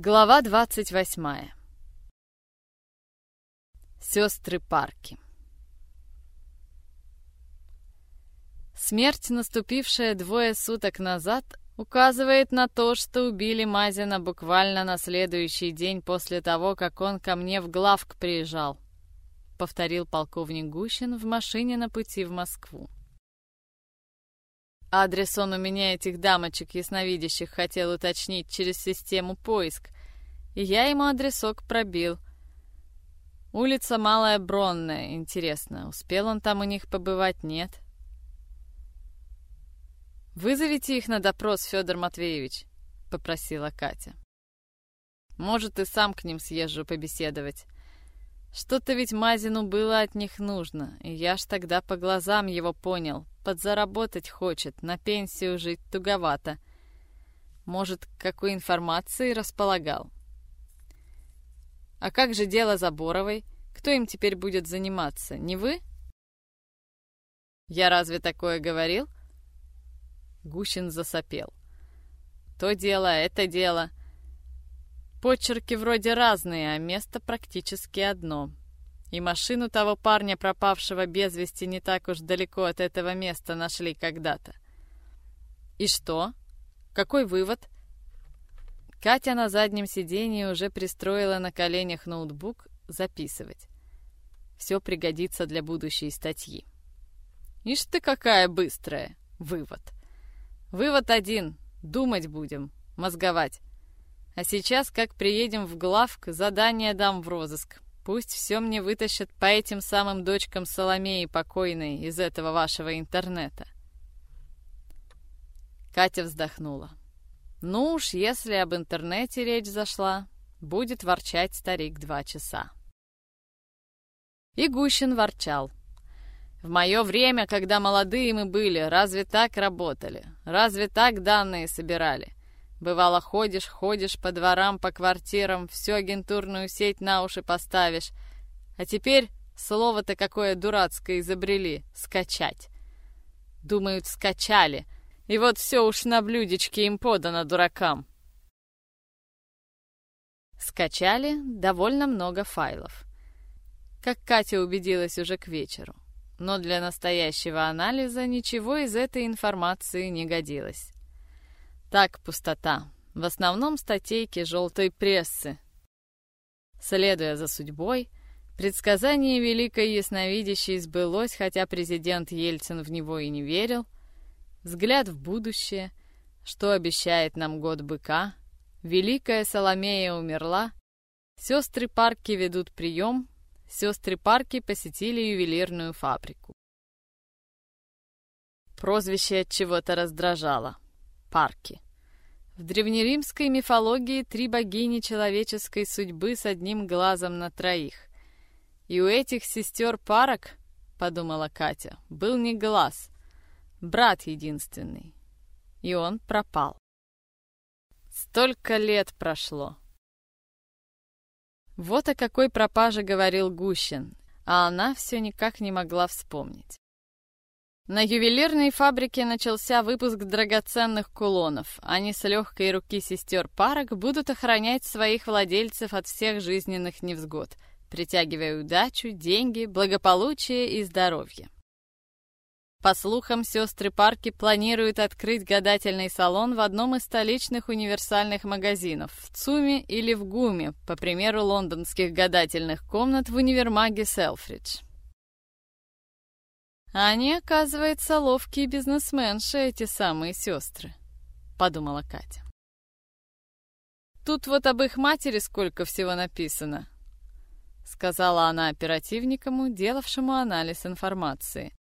Глава 28. Сестры Парки. Смерть, наступившая двое суток назад, указывает на то, что убили Мазина буквально на следующий день после того, как он ко мне в главк приезжал, повторил полковник Гущин в машине на пути в Москву. Адрес он у меня этих дамочек ясновидящих хотел уточнить через систему поиск, я ему адресок пробил. Улица Малая Бронная, интересно, успел он там у них побывать, нет? «Вызовите их на допрос, Федор Матвеевич», — попросила Катя. «Может, и сам к ним съезжу побеседовать. Что-то ведь Мазину было от них нужно, и я ж тогда по глазам его понял, подзаработать хочет, на пенсию жить туговато. Может, какой информацией располагал? А как же дело Заборовой? Кто им теперь будет заниматься? Не вы? Я разве такое говорил? Гущин засопел. То дело, это дело. Почерки вроде разные, а место практически одно. И машину того парня, пропавшего без вести, не так уж далеко от этого места нашли когда-то. И что? Какой вывод? Катя на заднем сиденье уже пристроила на коленях ноутбук записывать. Все пригодится для будущей статьи. Ишь ты какая быстрая! Вывод. Вывод один. Думать будем. Мозговать. А сейчас, как приедем в главк, задание дам в розыск. Пусть все мне вытащат по этим самым дочкам Соломеи покойной из этого вашего интернета. Катя вздохнула. Ну уж, если об интернете речь зашла, будет ворчать старик два часа. И Гущин ворчал. В мое время, когда молодые мы были, разве так работали? Разве так данные собирали? Бывало, ходишь, ходишь по дворам, по квартирам, всю агентурную сеть на уши поставишь. А теперь слово-то какое дурацкое изобрели — скачать. Думают, скачали. И вот все уж на блюдечке им подано дуракам. Скачали довольно много файлов. Как Катя убедилась уже к вечеру. Но для настоящего анализа ничего из этой информации не годилось. Так, пустота. В основном статейки желтой прессы. Следуя за судьбой, предсказание великой ясновидящей сбылось, хотя президент Ельцин в него и не верил. Взгляд в будущее, что обещает нам год быка. Великая Соломея умерла. Сестры Парки ведут прием. Сестры Парки посетили ювелирную фабрику. Прозвище от чего-то раздражало парки. В древнеримской мифологии три богини человеческой судьбы с одним глазом на троих. И у этих сестер парок, подумала Катя, был не глаз, брат единственный. И он пропал. Столько лет прошло. Вот о какой пропаже говорил Гущин, а она все никак не могла вспомнить. На ювелирной фабрике начался выпуск драгоценных кулонов. Они с легкой руки сестер Парок будут охранять своих владельцев от всех жизненных невзгод, притягивая удачу, деньги, благополучие и здоровье. По слухам, сестры Парки планируют открыть гадательный салон в одном из столичных универсальных магазинов в ЦУМе или в ГУМе, по примеру лондонских гадательных комнат в универмаге Селфридж. Они, оказывается, ловкие бизнесменши, эти самые сестры, подумала Катя. Тут вот об их матери сколько всего написано, сказала она оперативникам, делавшему анализ информации.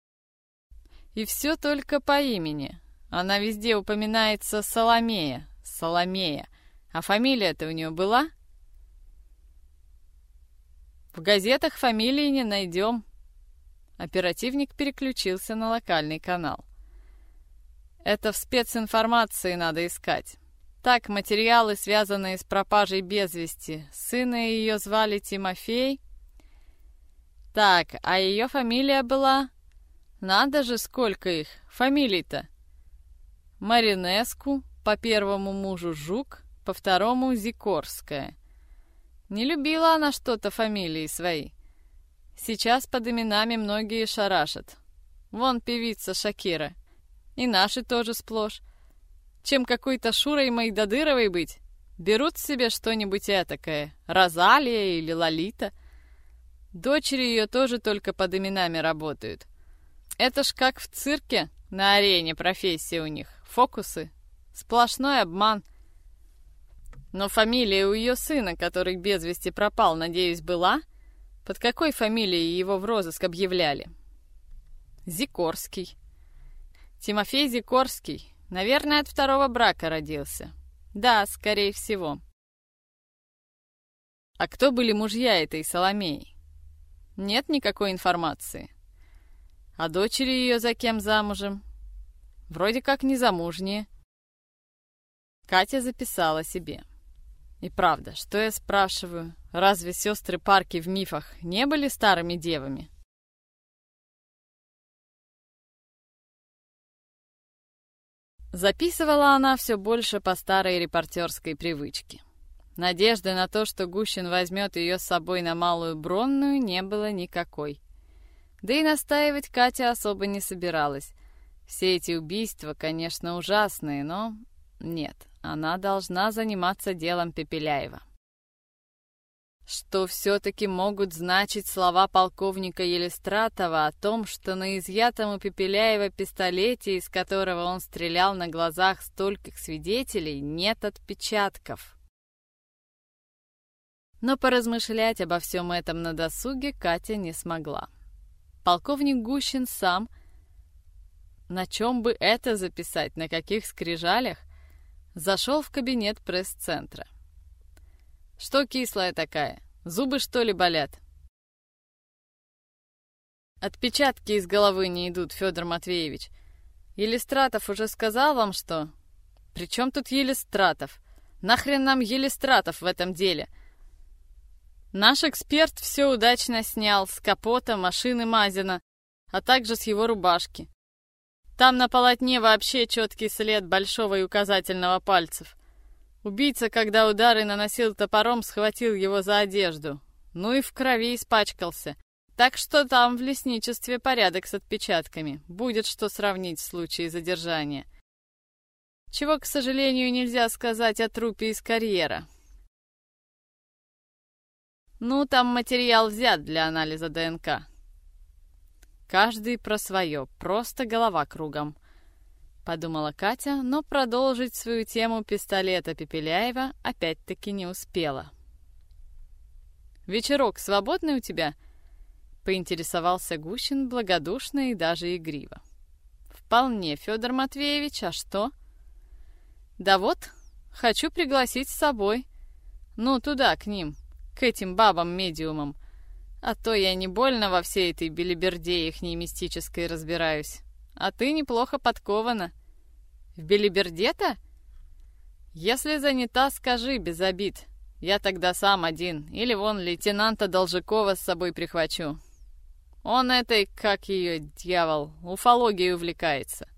И все только по имени. Она везде упоминается Соломея, Соломея. А фамилия-то у нее была? В газетах фамилии не найдем, Оперативник переключился на локальный канал. Это в специнформации надо искать. Так, материалы, связанные с пропажей без вести. Сына ее звали Тимофей. Так, а ее фамилия была... Надо же, сколько их. Фамилий-то. Маринеску, по первому мужу Жук, по второму Зикорская. Не любила она что-то фамилии свои. Сейчас под именами многие шарашат. Вон певица Шакира. И наши тоже сплошь. Чем какой-то Шурой Майдадыровой быть? Берут себе что-нибудь этакое. Розалия или Лолита. Дочери ее тоже только под именами работают. Это ж как в цирке на арене профессия у них. Фокусы. Сплошной обман. Но фамилия у ее сына, который без вести пропал, надеюсь, была? Под какой фамилией его в розыск объявляли? Зикорский. Тимофей Зикорский. Наверное, от второго брака родился. Да, скорее всего. А кто были мужья этой Соломеи? Нет никакой информации. А дочери ее за кем замужем? Вроде как незамужние. Катя записала себе. И правда, что я спрашиваю, разве сестры Парки в мифах не были старыми девами? Записывала она все больше по старой репортерской привычке. Надежды на то, что Гущин возьмет ее с собой на Малую Бронную, не было никакой. Да и настаивать Катя особо не собиралась. Все эти убийства, конечно, ужасные, но нет, она должна заниматься делом Пепеляева. Что все-таки могут значить слова полковника Елистратова о том, что на изъятом у Пепеляева пистолете, из которого он стрелял на глазах стольких свидетелей, нет отпечатков? Но поразмышлять обо всем этом на досуге Катя не смогла. Полковник Гущин сам, на чем бы это записать, на каких скрижалях, зашел в кабинет пресс-центра. Что кислая такая? Зубы, что ли, болят? Отпечатки из головы не идут, Федор Матвеевич. Елистратов уже сказал вам, что... При чем тут Елистратов? Нахрен нам Елистратов в этом деле? Наш эксперт все удачно снял с капота машины Мазина, а также с его рубашки. Там на полотне вообще четкий след большого и указательного пальцев. Убийца, когда удары наносил топором, схватил его за одежду. Ну и в крови испачкался. Так что там в лесничестве порядок с отпечатками. Будет что сравнить в случае задержания. Чего, к сожалению, нельзя сказать о трупе из карьера. Ну, там материал взят для анализа ДНК. Каждый про свое, просто голова кругом. — подумала Катя, но продолжить свою тему пистолета Пепеляева опять-таки не успела. «Вечерок свободный у тебя?» — поинтересовался Гущин благодушно и даже игриво. «Вполне, Федор Матвеевич, а что?» «Да вот, хочу пригласить с собой. Ну, туда, к ним, к этим бабам-медиумам. А то я не больно во всей этой белиберде их мистической разбираюсь. А ты неплохо подкована. В белиберде-то? Если занята, скажи, без обид. Я тогда сам один. Или вон лейтенанта Должикова с собой прихвачу. Он этой, как ее, дьявол, уфологией увлекается.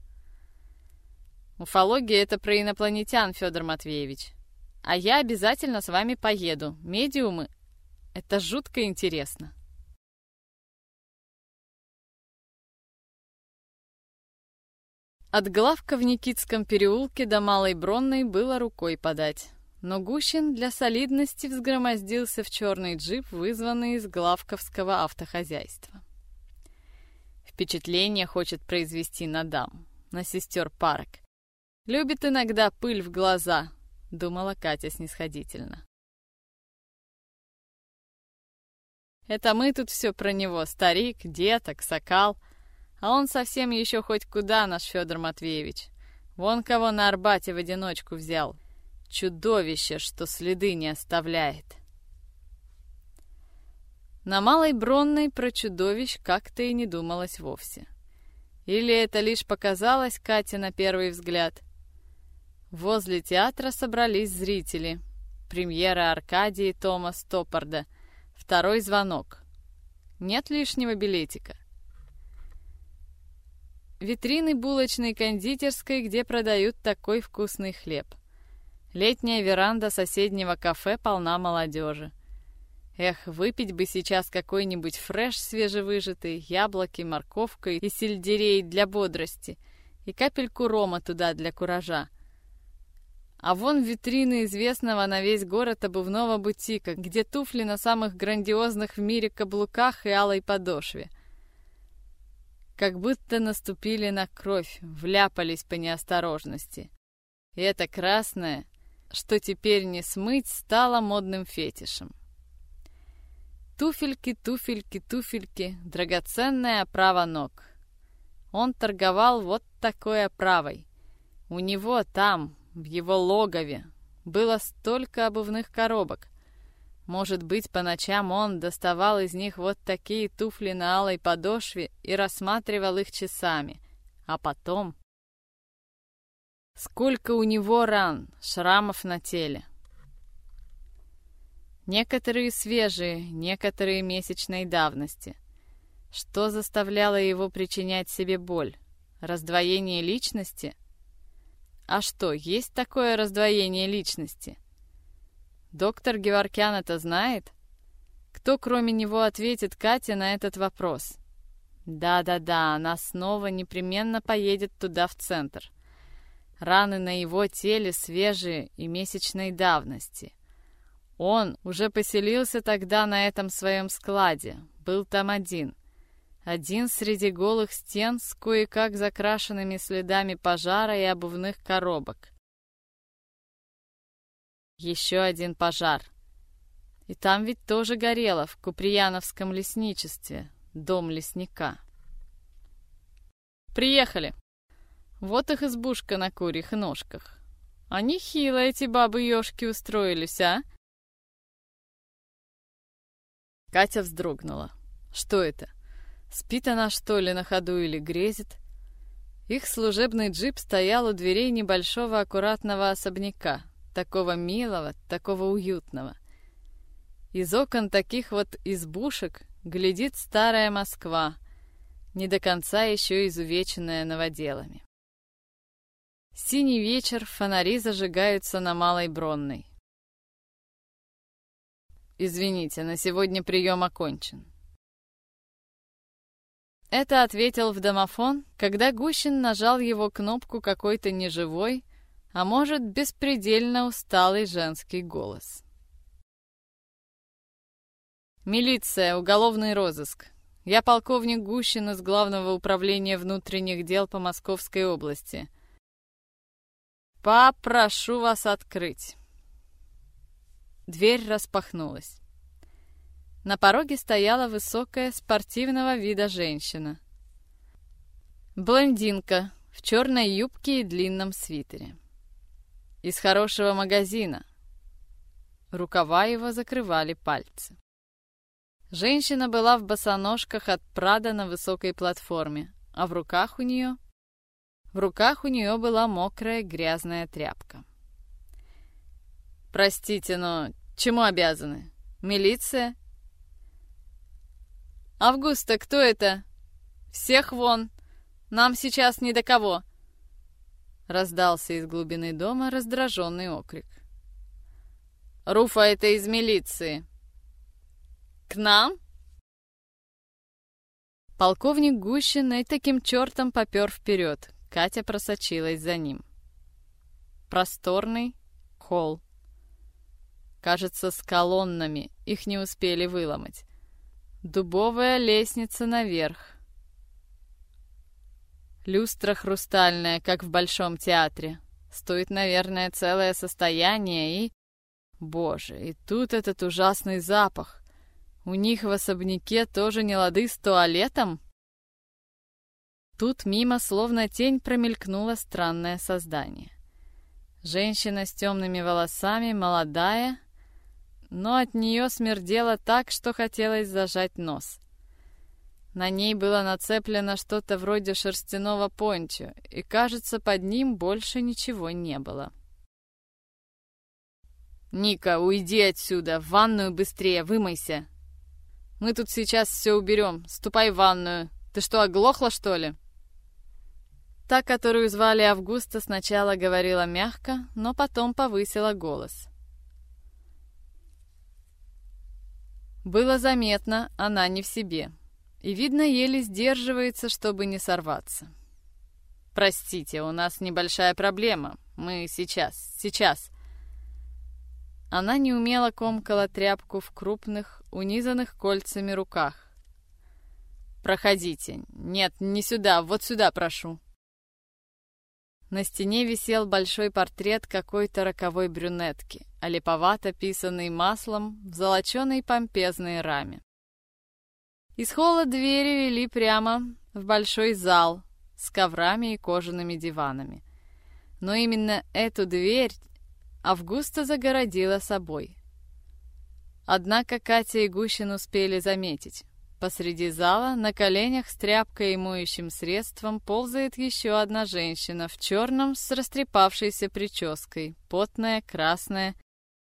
Уфология — это про инопланетян, Федор Матвеевич. А я обязательно с вами поеду. Медиумы — это жутко интересно. От главка в Никитском переулке до Малой Бронной было рукой подать. Но Гущин для солидности взгромоздился в черный джип, вызванный из главковского автохозяйства. Впечатление хочет произвести на дам, на сестер парок. Любит иногда пыль в глаза, думала Катя снисходительно. Это мы тут все про него, старик, деток, сокал — а он совсем еще хоть куда, наш Федор Матвеевич. Вон кого на Арбате в одиночку взял. Чудовище, что следы не оставляет. На Малой Бронной про чудовищ как-то и не думалось вовсе. Или это лишь показалось Кате на первый взгляд? Возле театра собрались зрители. Премьера Аркадии Тома Стоппарда. Второй звонок. Нет лишнего билетика. Витрины булочной кондитерской, где продают такой вкусный хлеб. Летняя веранда соседнего кафе полна молодежи. Эх, выпить бы сейчас какой-нибудь фреш свежевыжатый, яблоки, морковка и сельдерей для бодрости, и капельку рома туда для куража. А вон витрины известного на весь город обувного бутика, где туфли на самых грандиозных в мире каблуках и алой подошве. Как будто наступили на кровь, вляпались по неосторожности. И это красное, что теперь не смыть, стало модным фетишем. Туфельки, туфельки, туфельки, драгоценная оправа ног. Он торговал вот такой оправой. У него там, в его логове, было столько обувных коробок. Может быть, по ночам он доставал из них вот такие туфли на алой подошве и рассматривал их часами. А потом... Сколько у него ран, шрамов на теле. Некоторые свежие, некоторые месячной давности. Что заставляло его причинять себе боль? Раздвоение личности? А что, есть такое раздвоение личности? Доктор Геворкян это знает? Кто, кроме него, ответит Кате на этот вопрос? Да-да-да, она снова непременно поедет туда, в центр. Раны на его теле свежие и месячной давности. Он уже поселился тогда на этом своем складе, был там один. Один среди голых стен с кое-как закрашенными следами пожара и обувных коробок. Еще один пожар. И там ведь тоже горело, в Куприяновском лесничестве, дом лесника. Приехали. Вот их избушка на курьих ножках. Они хило эти бабы-ёшки устроились, а? Катя вздрогнула. Что это? Спит она, что ли, на ходу или грезит? Их служебный джип стоял у дверей небольшого аккуратного особняка, такого милого, такого уютного. Из окон таких вот избушек глядит старая Москва, не до конца еще изувеченная новоделами. Синий вечер, фонари зажигаются на Малой Бронной. «Извините, на сегодня прием окончен». Это ответил в домофон, когда Гущин нажал его кнопку какой-то неживой, а может, беспредельно усталый женский голос. «Милиция, уголовный розыск. Я полковник Гущин из Главного управления внутренних дел по Московской области. Попрошу вас открыть». Дверь распахнулась. На пороге стояла высокая, спортивного вида женщина. Блондинка в черной юбке и длинном свитере. Из хорошего магазина. Рукава его закрывали пальцы. Женщина была в босоножках от Прада на высокой платформе, а в руках у нее... В руках у нее была мокрая грязная тряпка. Простите, но чему обязаны? Милиция? Августа, кто это? Всех вон! Нам сейчас ни до кого!» Раздался из глубины дома раздраженный окрик. «Руфа, это из милиции!» «К нам?» Полковник Гущин и таким чертом попер вперед. Катя просочилась за ним. Просторный холл. Кажется, с колоннами. Их не успели выломать. Дубовая лестница наверх. Люстра хрустальная, как в Большом театре. Стоит, наверное, целое состояние и... Боже, и тут этот ужасный запах. У них в особняке тоже не лады с туалетом? Тут мимо, словно тень, промелькнуло странное создание. Женщина с темными волосами, молодая, но от нее смердело так, что хотелось зажать нос. На ней было нацеплено что-то вроде шерстяного пончо, и, кажется, под ним больше ничего не было. «Ника, уйди отсюда! В ванную быстрее, вымойся! Мы тут сейчас все уберем. Ступай в ванную. Ты что, оглохла, что ли?» Та, которую звали Августа, сначала говорила мягко, но потом повысила голос. Было заметно, она не в себе. И, видно, еле сдерживается, чтобы не сорваться. «Простите, у нас небольшая проблема. Мы сейчас, сейчас». Она неумело комкала тряпку в крупных, унизанных кольцами руках. «Проходите. Нет, не сюда, вот сюда прошу». На стене висел большой портрет какой-то роковой брюнетки, олиповато писанный маслом в золоченой помпезной раме. Из холла двери вели прямо в большой зал с коврами и кожаными диванами. Но именно эту дверь Августа загородила собой. Однако Катя и Гущин успели заметить. Посреди зала на коленях с тряпкой и моющим средством ползает еще одна женщина в черном с растрепавшейся прической, потная, красная,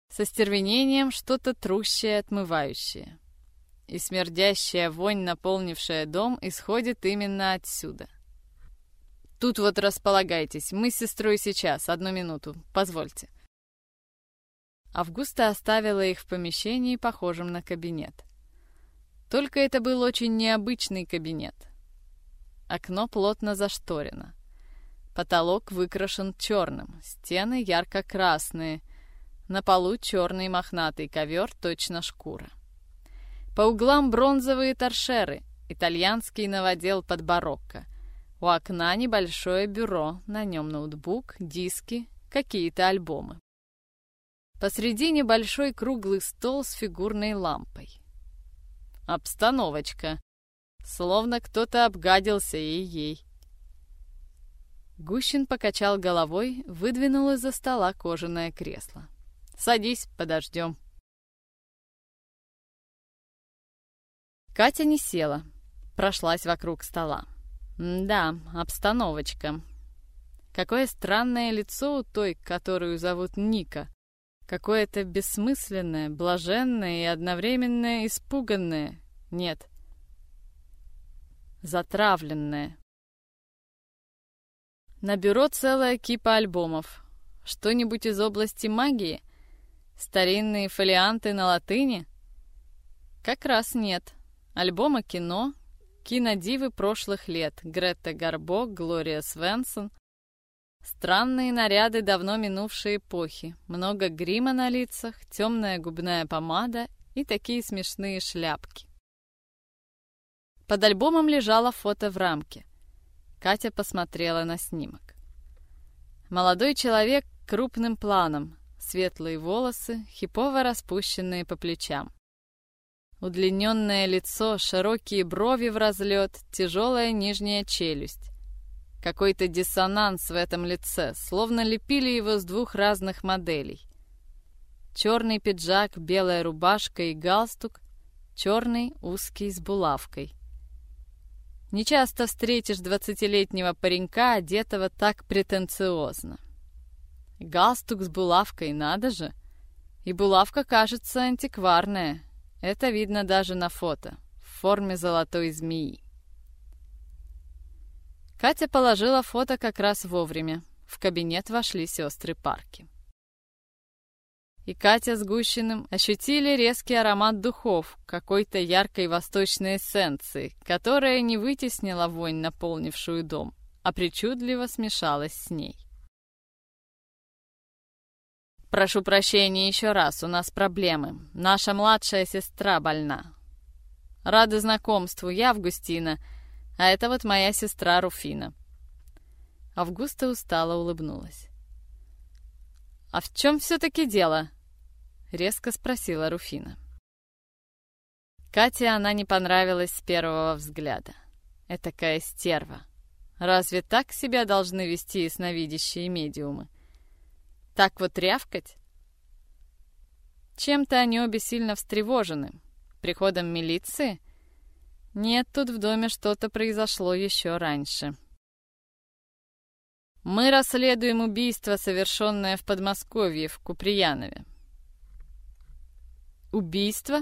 со стервенением что-то трущее, отмывающее. И смердящая вонь, наполнившая дом, исходит именно отсюда. Тут вот располагайтесь, мы с сестрой сейчас, одну минуту, позвольте. Августа оставила их в помещении, похожем на кабинет. Только это был очень необычный кабинет. Окно плотно зашторено. Потолок выкрашен черным, стены ярко-красные. На полу черный мохнатый ковер, точно шкура. По углам бронзовые торшеры, итальянский новодел под барокко. У окна небольшое бюро, на нем ноутбук, диски, какие-то альбомы. Посредине большой круглый стол с фигурной лампой. Обстановочка. Словно кто-то обгадился и ей. Гущин покачал головой, выдвинул из-за стола кожаное кресло. «Садись, подождем». Катя не села, прошлась вокруг стола. «Да, обстановочка. Какое странное лицо у той, которую зовут Ника. Какое-то бессмысленное, блаженное и одновременно испуганное. Нет. Затравленное. На бюро целая кипа альбомов. Что-нибудь из области магии? Старинные фолианты на латыни? Как раз нет. Альбомы кино, кинодивы прошлых лет. Гретта Гарбо, Глория Свенсон, Странные наряды давно минувшей эпохи, много грима на лицах, темная губная помада и такие смешные шляпки. Под альбомом лежало фото в рамке. Катя посмотрела на снимок. Молодой человек крупным планом, светлые волосы, хипово распущенные по плечам. Удлиненное лицо, широкие брови в разлет, тяжелая нижняя челюсть. Какой-то диссонанс в этом лице, словно лепили его с двух разных моделей. Черный пиджак, белая рубашка и галстук, черный, узкий, с булавкой. Нечасто встретишь двадцатилетнего паренька, одетого так претенциозно. Галстук с булавкой, надо же. И булавка кажется антикварная. Это видно даже на фото, в форме золотой змеи. Катя положила фото как раз вовремя. В кабинет вошли сестры Парки. И Катя с Гущиным ощутили резкий аромат духов, какой-то яркой восточной эссенции, которая не вытеснила вонь, наполнившую дом, а причудливо смешалась с ней. «Прошу прощения еще раз, у нас проблемы. Наша младшая сестра больна. Рады знакомству, я Августина, а это вот моя сестра Руфина». Августа устало улыбнулась. «А в чем все-таки дело?» — резко спросила Руфина. Кате она не понравилась с первого взгляда. Этакая стерва. Разве так себя должны вести ясновидящие медиумы? Так вот рявкать? Чем-то они обе сильно встревожены. Приходом милиции? Нет, тут в доме что-то произошло еще раньше. Мы расследуем убийство, совершенное в Подмосковье, в Куприянове. Убийство?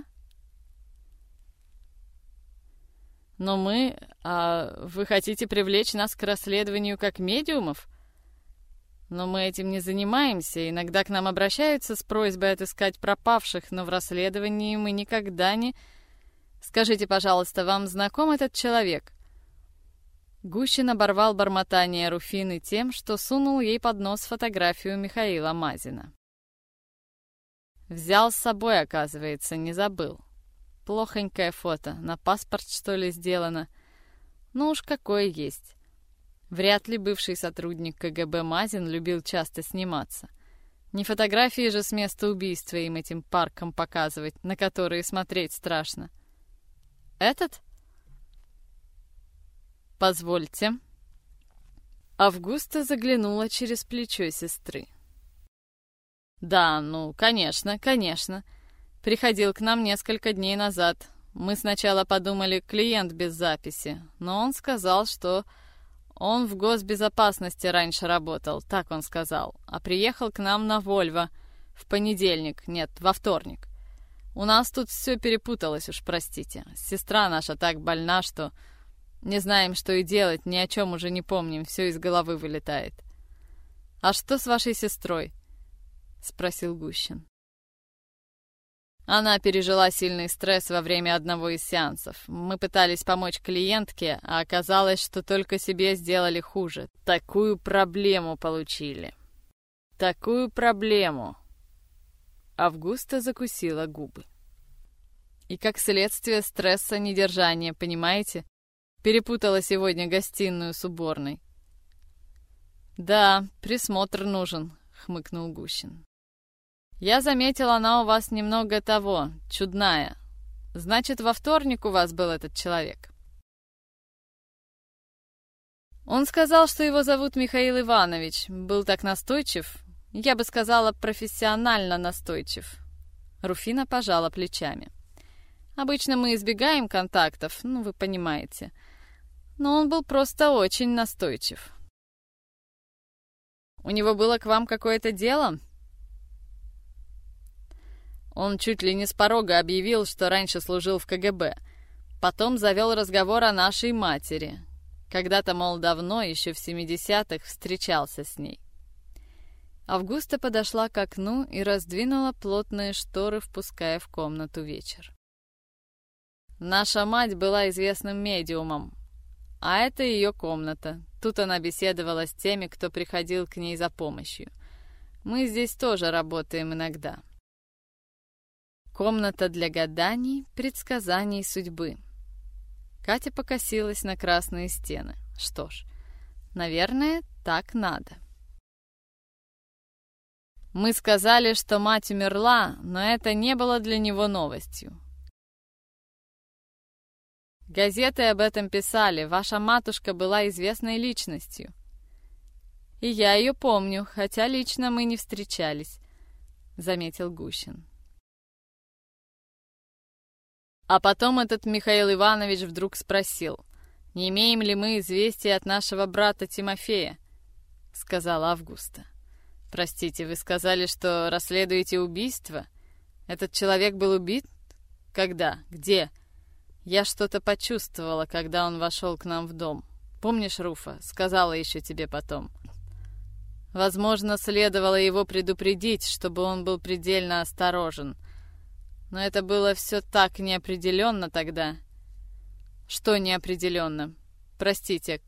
Но мы... А вы хотите привлечь нас к расследованию как медиумов? Но мы этим не занимаемся. Иногда к нам обращаются с просьбой отыскать пропавших, но в расследовании мы никогда не... Скажите, пожалуйста, вам знаком этот человек? Гущин оборвал бормотание Руфины тем, что сунул ей под нос фотографию Михаила Мазина. Взял с собой, оказывается, не забыл. Плохонькое фото, на паспорт, что ли, сделано. Ну уж какое есть. Вряд ли бывший сотрудник КГБ Мазин любил часто сниматься. Не фотографии же с места убийства им этим парком показывать, на которые смотреть страшно. Этот? Позвольте. Августа заглянула через плечо сестры. Да, ну, конечно, конечно. Приходил к нам несколько дней назад. Мы сначала подумали, клиент без записи, но он сказал, что он в госбезопасности раньше работал, так он сказал, а приехал к нам на Вольво в понедельник, нет, во вторник. У нас тут все перепуталось уж, простите. Сестра наша так больна, что не знаем, что и делать, ни о чем уже не помним, все из головы вылетает. «А что с вашей сестрой?» — спросил Гущин. Она пережила сильный стресс во время одного из сеансов. Мы пытались помочь клиентке, а оказалось, что только себе сделали хуже. Такую проблему получили. Такую проблему. Августа закусила губы. И как следствие стресса недержания, понимаете? Перепутала сегодня гостиную с уборной. «Да, присмотр нужен», — хмыкнул Гущин. «Я заметил, она у вас немного того, чудная. Значит, во вторник у вас был этот человек?» Он сказал, что его зовут Михаил Иванович. Был так настойчив. Я бы сказала, профессионально настойчив. Руфина пожала плечами. Обычно мы избегаем контактов, ну, вы понимаете но он был просто очень настойчив. «У него было к вам какое-то дело?» Он чуть ли не с порога объявил, что раньше служил в КГБ. Потом завел разговор о нашей матери. Когда-то, мол, давно, еще в 70-х, встречался с ней. Августа подошла к окну и раздвинула плотные шторы, впуская в комнату вечер. Наша мать была известным медиумом, а это ее комната. Тут она беседовала с теми, кто приходил к ней за помощью. Мы здесь тоже работаем иногда. Комната для гаданий, предсказаний судьбы. Катя покосилась на красные стены. Что ж, наверное, так надо. Мы сказали, что мать умерла, но это не было для него новостью. Газеты об этом писали, ваша матушка была известной личностью. И я ее помню, хотя лично мы не встречались, заметил Гущин. А потом этот Михаил Иванович вдруг спросил, не имеем ли мы известия от нашего брата Тимофея, сказала Августа. Простите, вы сказали, что расследуете убийство? Этот человек был убит? Когда? Где? Я что-то почувствовала, когда он вошел к нам в дом. Помнишь, Руфа? Сказала еще тебе потом. Возможно, следовало его предупредить, чтобы он был предельно осторожен. Но это было все так неопределенно тогда. Что неопределенно? Простите,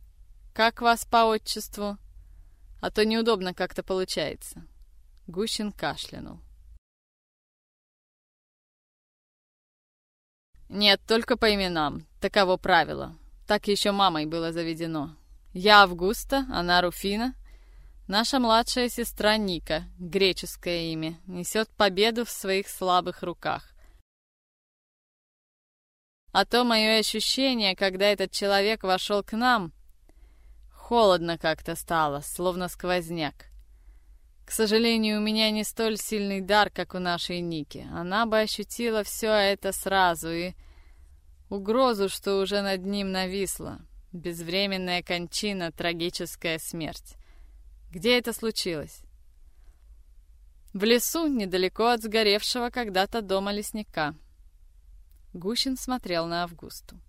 как вас по отчеству? А то неудобно как-то получается. Гущин кашлянул. «Нет, только по именам. Таково правило. Так еще мамой было заведено. Я Августа, она Руфина. Наша младшая сестра Ника, греческое имя, несет победу в своих слабых руках. А то мое ощущение, когда этот человек вошел к нам, холодно как-то стало, словно сквозняк. К сожалению, у меня не столь сильный дар, как у нашей Ники. Она бы ощутила все это сразу и... Угрозу, что уже над ним нависла. Безвременная кончина, трагическая смерть. Где это случилось? В лесу, недалеко от сгоревшего когда-то дома лесника. Гущин смотрел на Августу.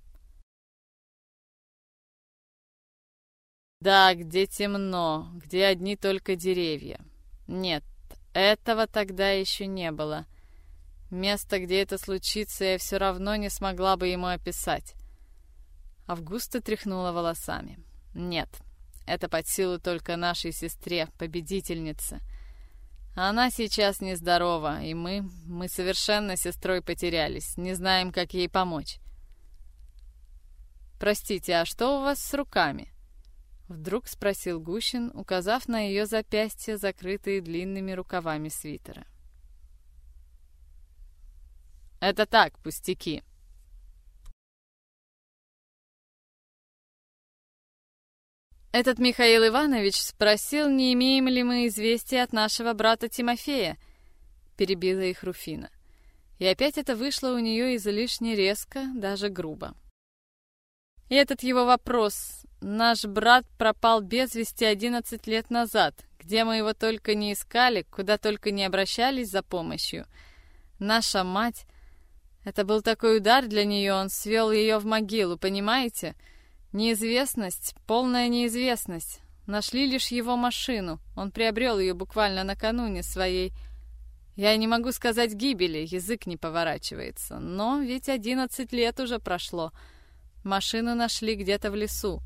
Да, где темно, где одни только деревья. Нет, этого тогда еще не было. Место, где это случится, я все равно не смогла бы ему описать. Августа тряхнула волосами. Нет, это под силу только нашей сестре, победительнице. Она сейчас нездорова, и мы, мы совершенно сестрой потерялись, не знаем, как ей помочь. Простите, а что у вас с руками? Вдруг спросил Гущин, указав на ее запястья, закрытые длинными рукавами свитера. «Это так, пустяки», Этот Михаил Иванович спросил, не имеем ли мы известия от нашего брата Тимофея, перебила их Руфина. И опять это вышло у нее излишне резко, даже грубо. И этот его вопрос Наш брат пропал без вести 11 лет назад, где мы его только не искали, куда только не обращались за помощью. Наша мать... Это был такой удар для нее, он свел ее в могилу, понимаете? Неизвестность, полная неизвестность. Нашли лишь его машину. Он приобрел ее буквально накануне своей... Я не могу сказать гибели, язык не поворачивается. Но ведь одиннадцать лет уже прошло. Машину нашли где-то в лесу.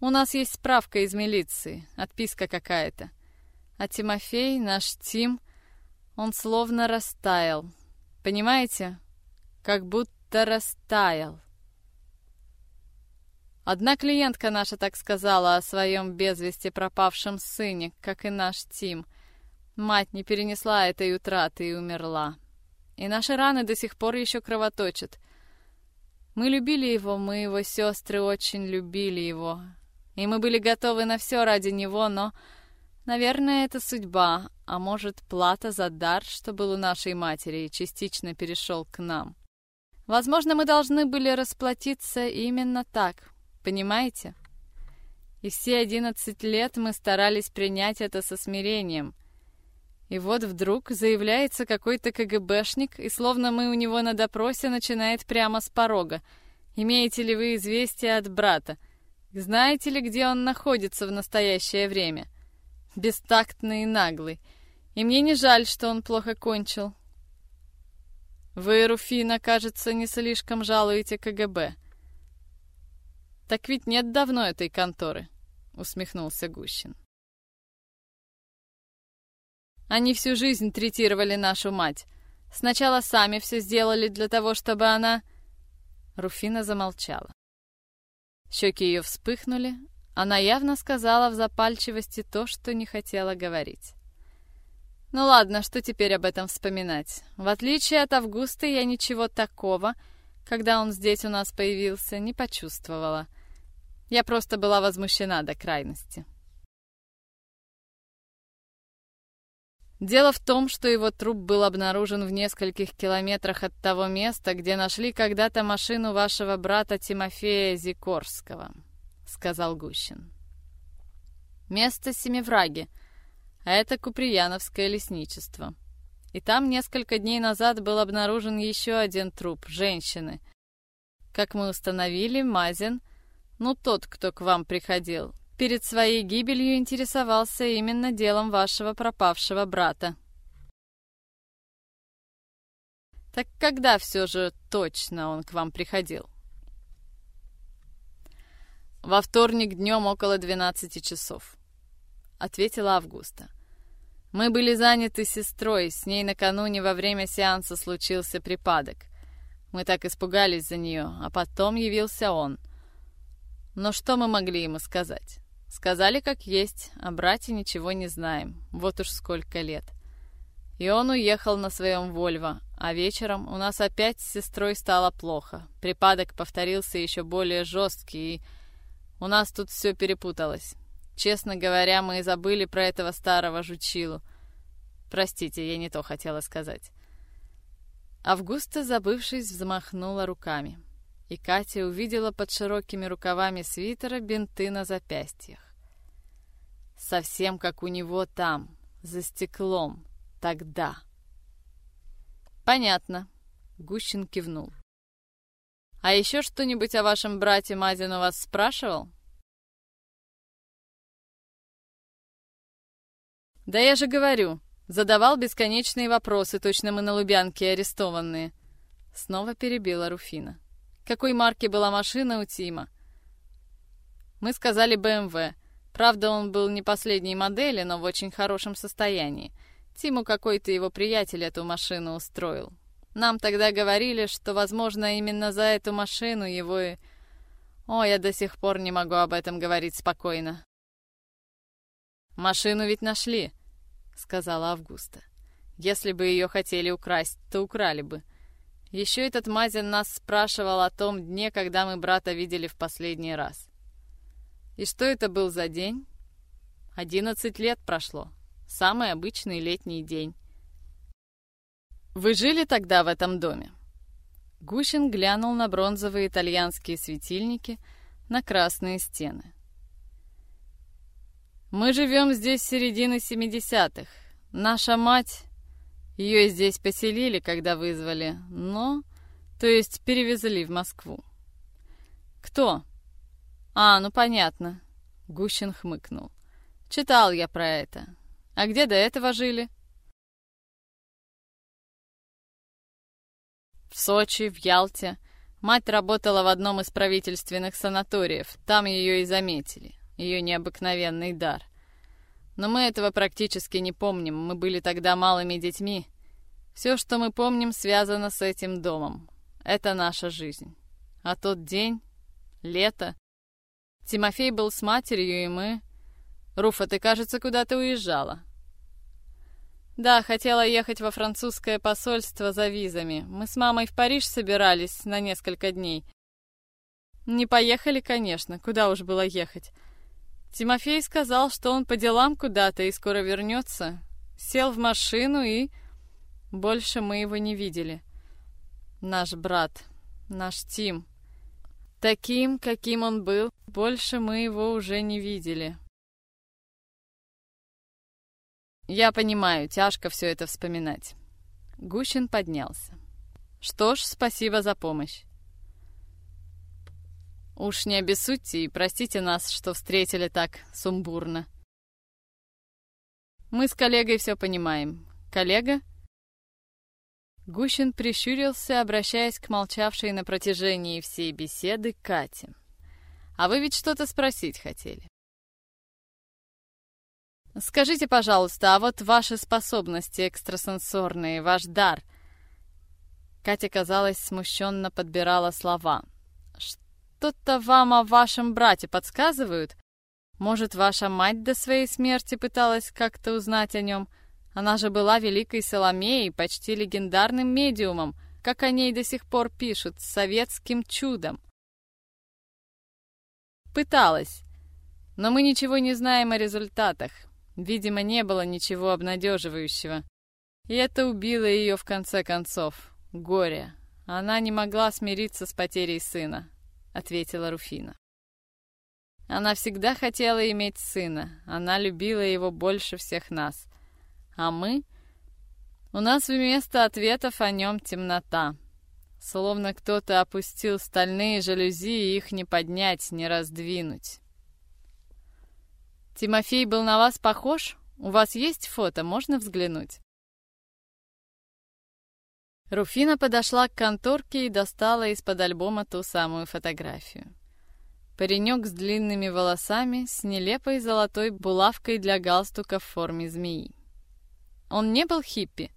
У нас есть справка из милиции, отписка какая-то. А Тимофей, наш Тим, он словно растаял. Понимаете? Как будто растаял. Одна клиентка наша так сказала о своем без вести пропавшем сыне, как и наш Тим. Мать не перенесла этой утраты и умерла. И наши раны до сих пор еще кровоточат. Мы любили его, мы, его сестры, очень любили его и мы были готовы на все ради него, но, наверное, это судьба, а может, плата за дар, что был у нашей матери и частично перешел к нам. Возможно, мы должны были расплатиться именно так, понимаете? И все одиннадцать лет мы старались принять это со смирением. И вот вдруг заявляется какой-то КГБшник, и словно мы у него на допросе начинает прямо с порога. «Имеете ли вы известие от брата?» Знаете ли, где он находится в настоящее время? Бестактный и наглый. И мне не жаль, что он плохо кончил. Вы, Руфина, кажется, не слишком жалуете КГБ. Так ведь нет давно этой конторы, усмехнулся Гущин. Они всю жизнь третировали нашу мать. Сначала сами все сделали для того, чтобы она... Руфина замолчала. Щеки ее вспыхнули. Она явно сказала в запальчивости то, что не хотела говорить. Ну ладно, что теперь об этом вспоминать? В отличие от Августа, я ничего такого, когда он здесь у нас появился, не почувствовала. Я просто была возмущена до крайности. Дело в том, что его труп был обнаружен в нескольких километрах от того места, где нашли когда-то машину вашего брата Тимофея Зикорского, сказал Гущин. Место Семивраги, а это Куприяновское лесничество. И там несколько дней назад был обнаружен еще один труп женщины. Как мы установили, Мазин, ну тот, кто к вам приходил, перед своей гибелью интересовался именно делом вашего пропавшего брата. Так когда все же точно он к вам приходил? Во вторник днем около 12 часов, ответила Августа. Мы были заняты сестрой, с ней накануне во время сеанса случился припадок. Мы так испугались за нее, а потом явился он. Но что мы могли ему сказать? Сказали как есть, о брате ничего не знаем, вот уж сколько лет. И он уехал на своем Вольво, а вечером у нас опять с сестрой стало плохо. Припадок повторился еще более жесткий, и у нас тут все перепуталось. Честно говоря, мы и забыли про этого старого жучилу. Простите, я не то хотела сказать. Августа, забывшись, взмахнула руками и Катя увидела под широкими рукавами свитера бинты на запястьях. Совсем как у него там, за стеклом, тогда. «Понятно», — Гущин кивнул. А еще что-нибудь о вашем брате Мазину вас спрашивал? Да я же говорю, задавал бесконечные вопросы, точно мы на Лубянке арестованные. Снова перебила Руфина. Какой марки была машина у Тима? Мы сказали БМВ. Правда, он был не последней модели, но в очень хорошем состоянии. Тиму какой-то его приятель эту машину устроил. Нам тогда говорили, что, возможно, именно за эту машину его и... О, я до сих пор не могу об этом говорить спокойно. «Машину ведь нашли», — сказала Августа. «Если бы ее хотели украсть, то украли бы. Еще этот Мазин нас спрашивал о том дне, когда мы брата видели в последний раз. И что это был за день? Одиннадцать лет прошло. Самый обычный летний день. «Вы жили тогда в этом доме?» Гущин глянул на бронзовые итальянские светильники, на красные стены. «Мы живем здесь с середины 70-х. Наша мать... Ее здесь поселили, когда вызвали, но... То есть перевезли в Москву». «Кто?» «А, ну понятно», — Гущин хмыкнул. «Читал я про это. А где до этого жили?» В Сочи, в Ялте. Мать работала в одном из правительственных санаториев. Там ее и заметили. Ее необыкновенный дар. Но мы этого практически не помним. Мы были тогда малыми детьми. Все, что мы помним, связано с этим домом. Это наша жизнь. А тот день, лето... Тимофей был с матерью, и мы... Руфа, ты, кажется, куда-то уезжала. Да, хотела ехать во французское посольство за визами. Мы с мамой в Париж собирались на несколько дней. Не поехали, конечно, куда уж было ехать. Тимофей сказал, что он по делам куда-то и скоро вернется. Сел в машину и... Больше мы его не видели. Наш брат, наш Тим. Таким, каким он был, больше мы его уже не видели. Я понимаю, тяжко все это вспоминать. Гущин поднялся. Что ж, спасибо за помощь. Уж не обессудьте и простите нас, что встретили так сумбурно. Мы с коллегой все понимаем. Коллега? Гущин прищурился, обращаясь к молчавшей на протяжении всей беседы Кате. «А вы ведь что-то спросить хотели?» Скажите, пожалуйста, а вот ваши способности экстрасенсорные, ваш дар...» Катя, казалось, смущенно подбирала слова. «Что-то вам о вашем брате подсказывают? Может, ваша мать до своей смерти пыталась как-то узнать о нем? Она же была великой Соломеей, почти легендарным медиумом, как о ней до сих пор пишут, советским чудом». «Пыталась. Но мы ничего не знаем о результатах. Видимо, не было ничего обнадеживающего. И это убило ее в конце концов. Горе. Она не могла смириться с потерей сына, ответила Руфина. Она всегда хотела иметь сына. Она любила его больше всех нас. А мы? У нас вместо ответов о нем темнота. Словно кто-то опустил стальные жалюзи, и их не поднять, не раздвинуть. Тимофей был на вас похож? У вас есть фото, можно взглянуть?» Руфина подошла к конторке и достала из-под альбома ту самую фотографию. Паренек с длинными волосами, с нелепой золотой булавкой для галстука в форме змеи. Он не был хиппи.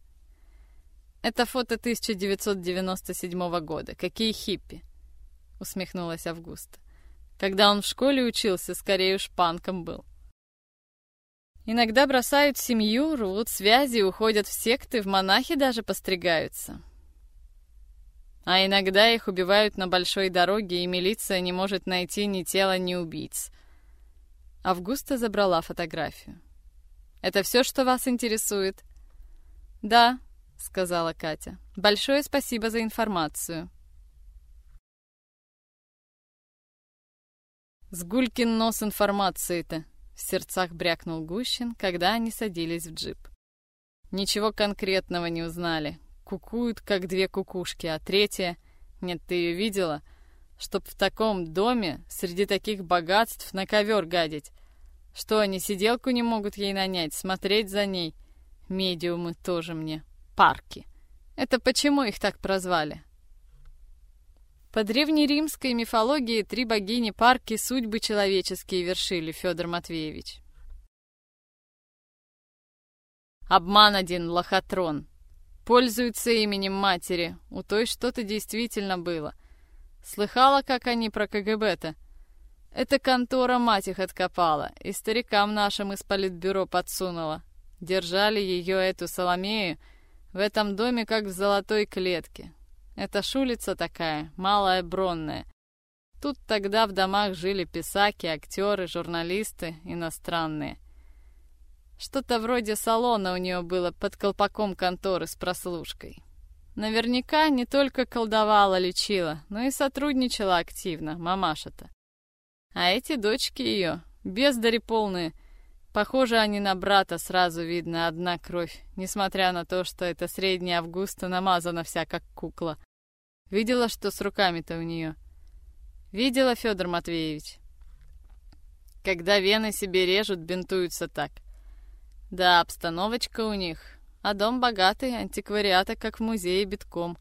Это фото 1997 года. Какие хиппи? Усмехнулась Августа. Когда он в школе учился, скорее уж панком был. Иногда бросают семью, рвут связи, уходят в секты, в монахи даже постригаются. А иногда их убивают на большой дороге, и милиция не может найти ни тела, ни убийц. Августа забрала фотографию. «Это все, что вас интересует?» «Да», — сказала Катя. «Большое спасибо за информацию». «Сгулькин нос информации-то», в сердцах брякнул Гущин, когда они садились в джип. Ничего конкретного не узнали. Кукуют, как две кукушки, а третья... Нет, ты ее видела? чтоб в таком доме среди таких богатств на ковер гадить. Что, они сиделку не могут ей нанять, смотреть за ней? Медиумы тоже мне. Парки. Это почему их так прозвали? По древнеримской мифологии три богини парки судьбы человеческие вершили, Федор Матвеевич. Обман один, лохотрон. Пользуются именем матери. У той что-то действительно было. Слыхала, как они про КГБ-то? Эта контора мать их откопала, и старикам нашим из политбюро подсунула. Держали ее, эту Соломею, в этом доме, как в золотой клетке. Это ж улица такая, малая бронная. Тут тогда в домах жили писаки, актеры, журналисты, иностранные. Что-то вроде салона у нее было под колпаком конторы с прослушкой. Наверняка не только колдовала, лечила, но и сотрудничала активно, мамаша-то. А эти дочки ее, бездари полные, похожи они на брата, сразу видно одна кровь, несмотря на то, что это средняя Августа намазана вся как кукла. Видела, что с руками-то у нее? Видела, Федор Матвеевич? Когда вены себе режут, бинтуются так. Да, обстановочка у них. А дом богатый, антиквариата, как в музее, битком.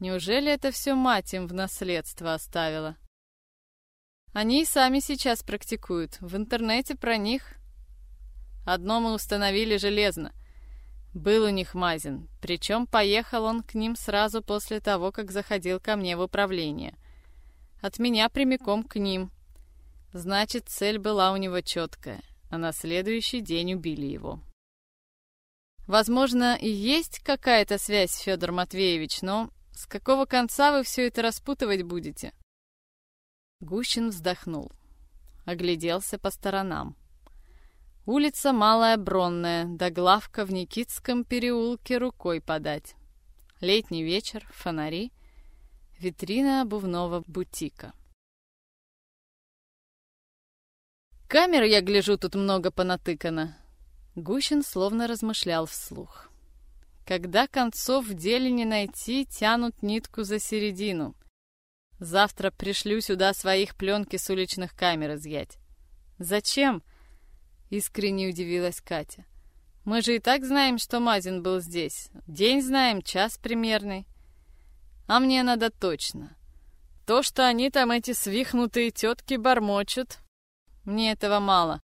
Неужели это все мать им в наследство оставила? Они и сами сейчас практикуют. В интернете про них. Одно мы установили железно. Был у них Мазин, причем поехал он к ним сразу после того, как заходил ко мне в управление. От меня прямиком к ним. Значит, цель была у него четкая, а на следующий день убили его. Возможно, и есть какая-то связь, Федор Матвеевич, но с какого конца вы все это распутывать будете? Гущин вздохнул. Огляделся по сторонам. Улица Малая Бронная, до главка в Никитском переулке рукой подать. Летний вечер, фонари, витрина обувного бутика. Камер, я гляжу, тут много понатыкано. Гущин словно размышлял вслух. Когда концов в деле не найти, тянут нитку за середину. Завтра пришлю сюда своих пленки с уличных камер изъять. Зачем? Искренне удивилась Катя. Мы же и так знаем, что Мазин был здесь. День знаем, час примерный. А мне надо точно. То, что они там, эти свихнутые тетки, бормочут, мне этого мало.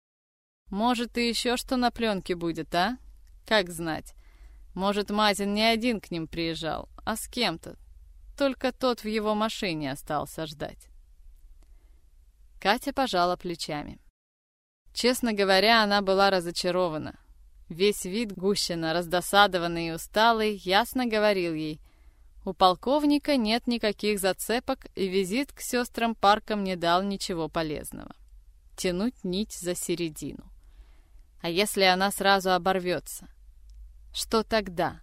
Может, и еще что на пленке будет, а? Как знать. Может, Мазин не один к ним приезжал, а с кем-то. Только тот в его машине остался ждать. Катя пожала плечами. Честно говоря, она была разочарована. Весь вид Гущина, раздосадованный и усталый, ясно говорил ей, у полковника нет никаких зацепок, и визит к сестрам паркам не дал ничего полезного. Тянуть нить за середину. А если она сразу оборвется? Что тогда?